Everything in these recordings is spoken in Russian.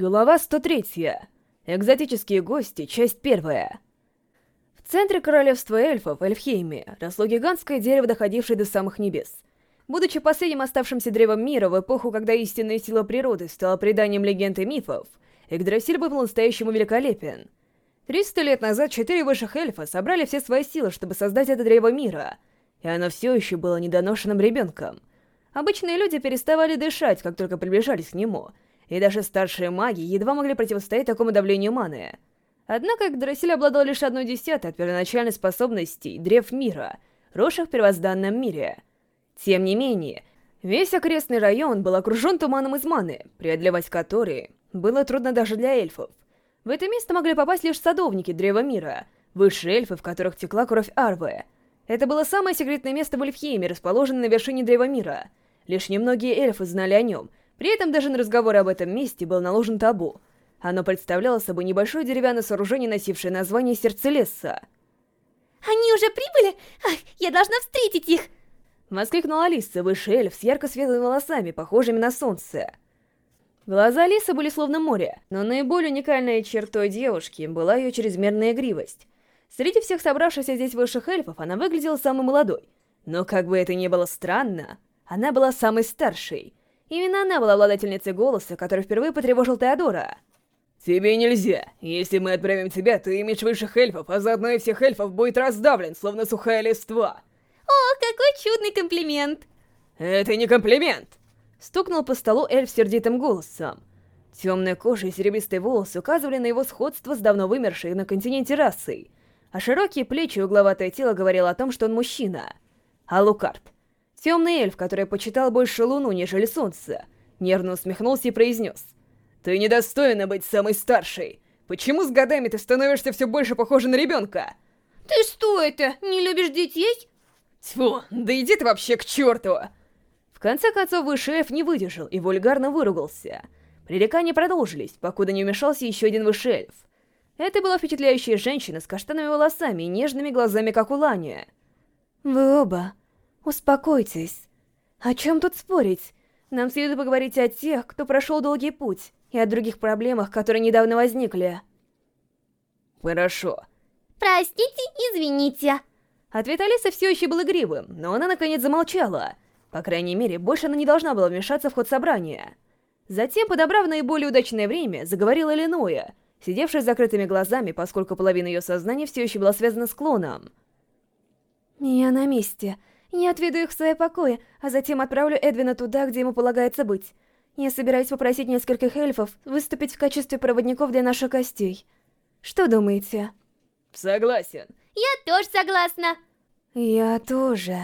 Глава 103. Экзотические гости. Часть первая. В центре королевства эльфов, Эльфхейме, росло гигантское дерево, доходившее до самых небес. Будучи последним оставшимся древом мира в эпоху, когда истинная сила природы стала преданием легенд и мифов, Игдрасиль был по-настоящему великолепен. Триста лет назад четыре высших эльфа собрали все свои силы, чтобы создать это древо мира, и оно все еще было недоношенным ребенком. Обычные люди переставали дышать, как только приближались к нему, и даже старшие маги едва могли противостоять такому давлению маны. Однако Игдрасиль обладал лишь одной десятой от первоначальной способностей древ мира, росших в первозданном мире. Тем не менее, весь окрестный район был окружен туманом из маны, преодолевать который было трудно даже для эльфов. В это место могли попасть лишь садовники Древа Мира, высшие эльфы, в которых текла кровь Арвы. Это было самое секретное место в Эльфхейме, расположенное на вершине Древа Мира. Лишь немногие эльфы знали о нем, при этом даже на разговоры об этом месте был наложен табу. Оно представляло собой небольшое деревянное сооружение, носившее название «Сердце леса». «Они уже прибыли? Ах, я должна встретить их!» Воскликнула Алиса, высший эльф с ярко-светлыми волосами, похожими на солнце. Глаза Алисы были словно море, но наиболее уникальной чертой девушки была ее чрезмерная игривость. Среди всех собравшихся здесь высших эльфов она выглядела самой молодой. Но как бы это ни было странно, она была самой старшей. Именно она была обладательницей голоса, который впервые потревожил Теодора. «Тебе нельзя. Если мы отправим тебя, то имидж высших эльфов, а заодно и всех эльфов будет раздавлен, словно сухая листва». О, какой чудный комплимент! Это не комплимент! Стукнул по столу эльф сердитым голосом. Темная кожа и серебристые волосы указывали на его сходство с давно вымершей на континенте расой, а широкие плечи и угловатое тело говорило о том, что он мужчина. Алукард. Темный эльф, который почитал больше луну, нежели солнце, нервно усмехнулся и произнес. «Ты недостойна быть самой старшей. Почему с годами ты становишься все больше похожа на ребенка?» «Ты что это, не любишь детей?» «Тьфу, да иди ты вообще к черту!» В конце концов, высший эльф не выдержал и вульгарно выругался. Пререкания продолжились, покуда не вмешался еще один высший эльф. Это была впечатляющая женщина с каштановыми волосами и нежными глазами, как у Лани. «Вы оба, успокойтесь. О чем тут спорить? Нам следует поговорить о тех, кто прошел долгий путь, и о других проблемах, которые недавно возникли». «Хорошо». «Простите, извините». Ответ Алисы все еще был игривым, но она наконец замолчала — по крайней мере, больше она не должна была вмешаться в ход собрания. Затем, подобрав наиболее удачное время, заговорила Леноя, сидевшая с закрытыми глазами, поскольку половина ее сознания все еще была связана с клоном. «Я на месте. Я отведу их в свои покои, а затем отправлю Эдвина туда, где ему полагается быть. Я собираюсь попросить нескольких эльфов выступить в качестве проводников для наших гостей. Что думаете?» «Согласен». «Я тоже согласна». «Я тоже».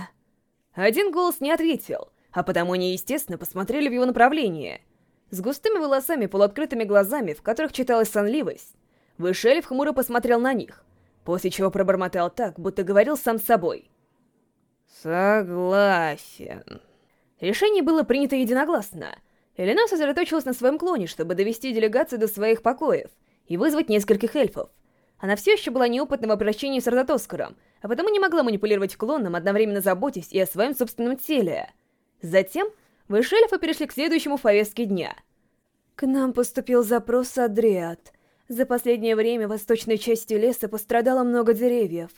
Один голос не ответил, а потому они, естественно, посмотрели в его направление. С густыми волосами, полуоткрытыми глазами, в которых читалась сонливость, Вышелев хмуро посмотрел на них, после чего пробормотал так, будто говорил сам с собой. «Согласен». Решение было принято единогласно. Элена сосредоточилась на своем клоне, чтобы довести делегацию до своих покоев и вызвать нескольких эльфов. Она все еще была неопытна в обращении с Родотоскаром, а потому не могла манипулировать клоном, одновременно заботясь и о своем собственном теле. Затем высшие эльфы перешли к следующему повестке дня. К нам поступил запрос от Дриад. За последнее время в восточной части леса пострадало много деревьев.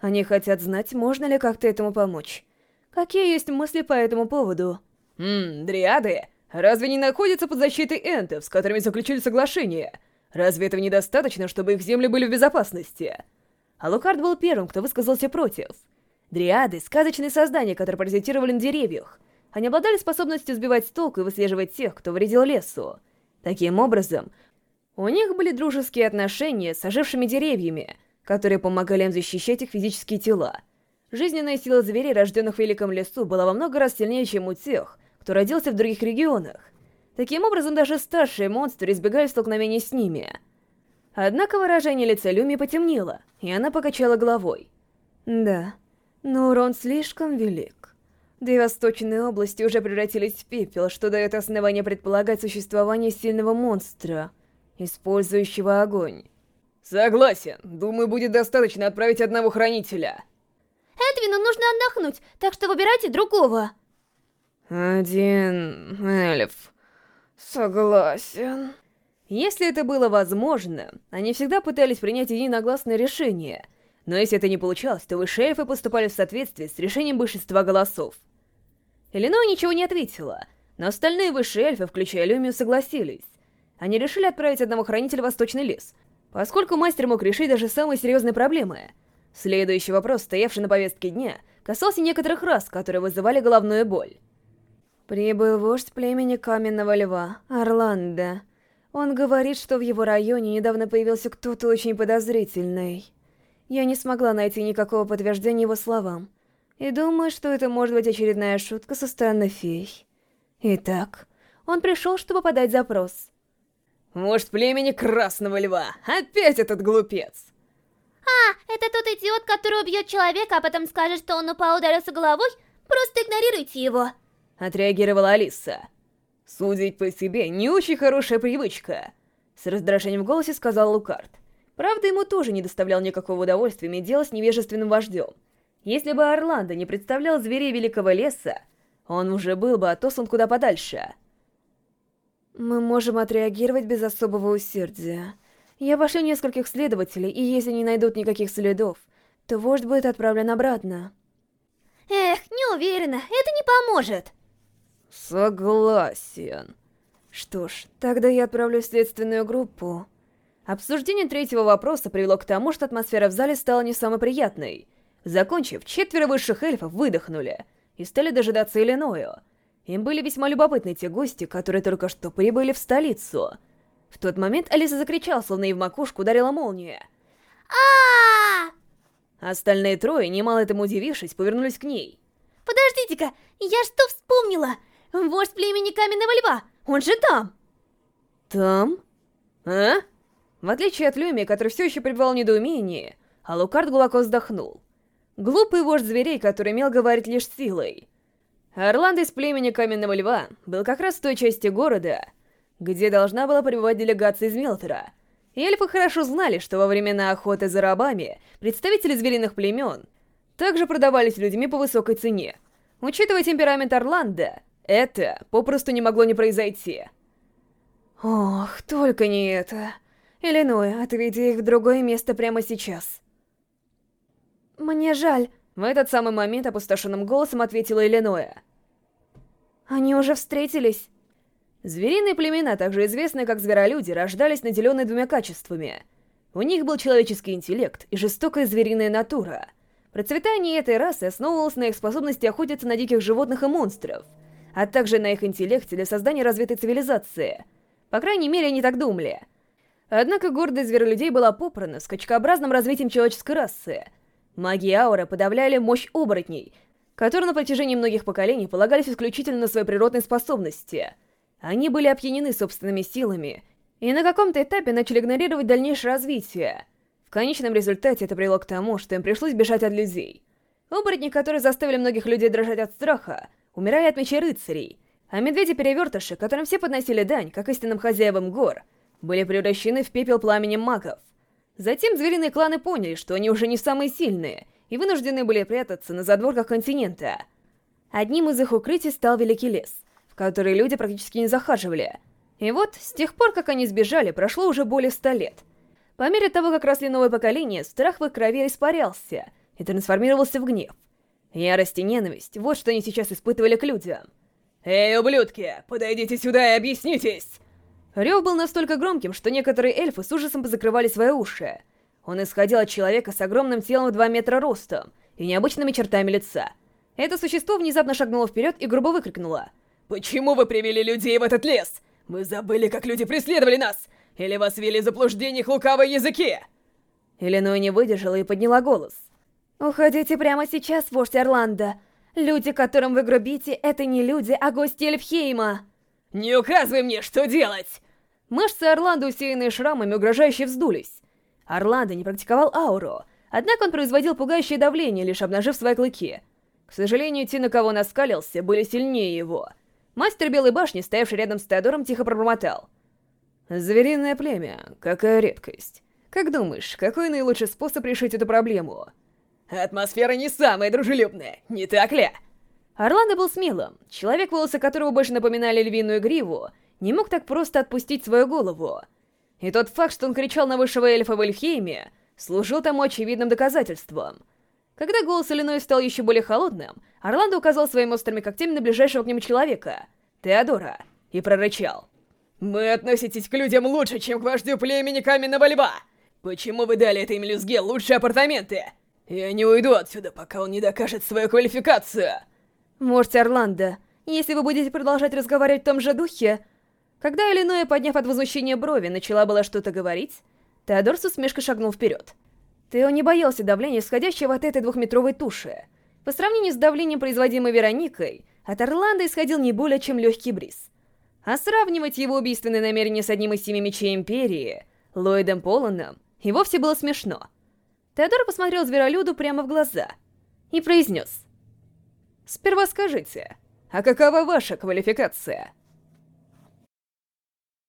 Они хотят знать, можно ли как-то этому помочь. Какие есть мысли по этому поводу? Ммм, Дриады? Разве не находятся под защитой энтов, с которыми заключили соглашение? Разве этого недостаточно, чтобы их земли были в безопасности? Алукард был первым, кто высказался против. Дриады — сказочные создания, которые паразитировали на деревьях. Они обладали способностью сбивать с толку и выслеживать тех, кто вредил лесу. Таким образом, у них были дружеские отношения с ожившими деревьями, которые помогали им защищать их физические тела. Жизненная сила зверей, рожденных в Великом лесу, была во много раз сильнее, чем у тех, кто родился в других регионах. Таким образом, даже старшие монстры избегали столкновений с ними — Однако выражение лица Люми потемнело, и она покачала головой. Да, но урон слишком велик. Две восточные области уже превратились в пепел, что дает основание предполагать существование сильного монстра, использующего огонь. Согласен. Думаю, будет достаточно отправить одного хранителя. Эдвину нужно отдохнуть, так что выбирайте другого. Один эльф. Согласен. Если это было возможно, они всегда пытались принять единогласное решение, но если это не получалось, то высшие эльфы поступали в соответствии с решением большинства голосов. Иллиной ничего не ответила, но остальные высшие эльфы, включая Люмию, согласились. Они решили отправить одного хранителя в Восточный лес, поскольку мастер мог решить даже самые серьезные проблемы. Следующий вопрос, стоявший на повестке дня, касался некоторых рас, которые вызывали головную боль. Прибыл вождь племени Каменного Льва, Орландо. Он говорит, что в его районе недавно появился кто-то очень подозрительный. Я не смогла найти никакого подтверждения его словам, и думаю, что это может быть очередная шутка со стороны фей. Итак, он пришел, чтобы подать запрос. Вождь племени Красного Льва. Опять этот глупец. А, это тот идиот, который убьет человека, а потом скажет, что он упал ударился головой? Просто игнорируйте его. Отреагировала Алиса. Судить по себе не очень хорошая привычка. С раздражением в голосе сказал Лукард. Правда, ему тоже не доставлял никакого удовольствия иметь дело с невежественным вождем. Если бы Орландо не представлял зверей Великого Леса, он уже был бы отослан куда подальше. Мы можем отреагировать без особого усердия. Я пошлю нескольких следователей, и если не найдут никаких следов, то вождь будет отправлен обратно. Эх, не уверена, это не поможет. Согласен. Что ж, тогда я отправлю следственную группу. Обсуждение третьего вопроса привело к тому, что атмосфера в зале стала не самой приятной. Закончив, четверо высших эльфов выдохнули и стали дожидаться Иллиною. Им были весьма любопытны те гости, которые только что прибыли в столицу. В тот момент Алиса закричала, словно ей в макушку ударила молния. а Остальные трое, немало этому удивившись, повернулись к ней. Подождите-ка, я что вспомнила? Вождь племени Каменного Льва, он же там! Там? А? В отличие от Люми, который все еще пребывал в недоумении, Алукард глубоко вздохнул. Глупый вождь зверей, который имел говорить лишь силой. Орланд из племени Каменного Льва был как раз в той части города, где должна была пребывать делегация из Мелтера. Эльфы хорошо знали, что во времена охоты за рабами представители звериных племен также продавались людьми по высокой цене. Учитывая темперамент Орланда, это попросту не могло не произойти. Ох, только не это. Иллиной, отведи их в другое место прямо сейчас. Мне жаль. В этот самый момент опустошенным голосом ответила Иллиноя. Они уже встретились. Звериные племена, также известные как зверолюди, рождались наделенные двумя качествами. У них был человеческий интеллект и жестокая звериная натура. Процветание этой расы основывалось на их способности охотиться на диких животных и монстров, а также на их интеллекте для создания развитой цивилизации. По крайней мере, они так думали. Однако гордость зверолюдей была попрана скачкообразным развитием человеческой расы — Маги Аура подавляли мощь оборотней, которые на протяжении многих поколений полагались исключительно на свои природные способности. Они были опьянены собственными силами и на каком-то этапе начали игнорировать дальнейшее развитие. В конечном результате это привело к тому, что им пришлось бежать от людей. Оборотни, которые заставили многих людей дрожать от страха, умирали от мечей рыцарей, а медведи-перевертыши, которым все подносили дань, как истинным хозяевам гор, были превращены в пепел пламенем магов. Затем звериные кланы поняли, что они уже не самые сильные, и вынуждены были прятаться на задворках континента. Одним из их укрытий стал Великий лес, в который люди практически не захаживали. И вот, с тех пор, как они сбежали, прошло уже более ста лет. По мере того, как росли новое поколение, страх в их крови испарялся и трансформировался в гнев. Ярость и ненависть — вот что они сейчас испытывали к людям. «Эй, ублюдки, подойдите сюда и объяснитесь!» Рев был настолько громким, что некоторые эльфы с ужасом позакрывали свои уши. Он исходил от человека с огромным телом в 2 метра ростом и необычными чертами лица. Это существо внезапно шагнуло вперед и грубо выкрикнуло. «Почему вы привели людей в этот лес? Вы забыли, как люди преследовали нас? Или вас вели в заблуждение их лукавые языки?» Иллиной не выдержала и подняла голос. «Уходите прямо сейчас, вождь Орландо. Люди, которым вы грубите, это не люди, а гости Эльфхейма!» «Не указывай мне, что делать!» Мышцы Орландо, усеянные шрамами, угрожающе вздулись. Орландо не практиковал ауру, однако он производил пугающее давление, лишь обнажив свои клыки. К сожалению, те, на кого он оскалился, были сильнее его. Мастер Белой Башни, стоявший рядом с Теодором, тихо пробормотал. «Звериное племя, какая редкость. Как думаешь, какой наилучший способ решить эту проблему?» «Атмосфера не самая дружелюбная, не так ли?» Орландо был смелым. Человек, волосы которого больше напоминали львиную гриву, не мог так просто отпустить свою голову. и тот факт, что он кричал на высшего эльфа в Эльфхейме, служил тому очевидным доказательством. Когда голос Иллиной стал еще более холодным, Орландо указал своими острыми когтями на ближайшего к нему человека, Теодора, и прорычал. «Мы относитесь к людям лучше, чем к вождю племени Каменного Льва! Почему вы дали этой мелюзге лучшие апартаменты? Я не уйду отсюда, пока он не докажет свою квалификацию!» Можете, Орландо, если вы будете продолжать разговаривать в том же духе... Когда Иллиноя, подняв от возмущения брови, начала было что-то говорить, Теодор с усмешкой шагнул вперед. Тео не боялся давления, исходящего от этой двухметровой туши. По сравнению с давлением, производимым Вероникой, от Орландо исходил не более чем легкий бриз. А сравнивать его убийственное намерение с одним из семи мечей Империи, Ллойдом Поланом, и вовсе было смешно. Теодор посмотрел Зверолюду прямо в глаза и произнес. «Сперва скажите, а какова ваша квалификация?»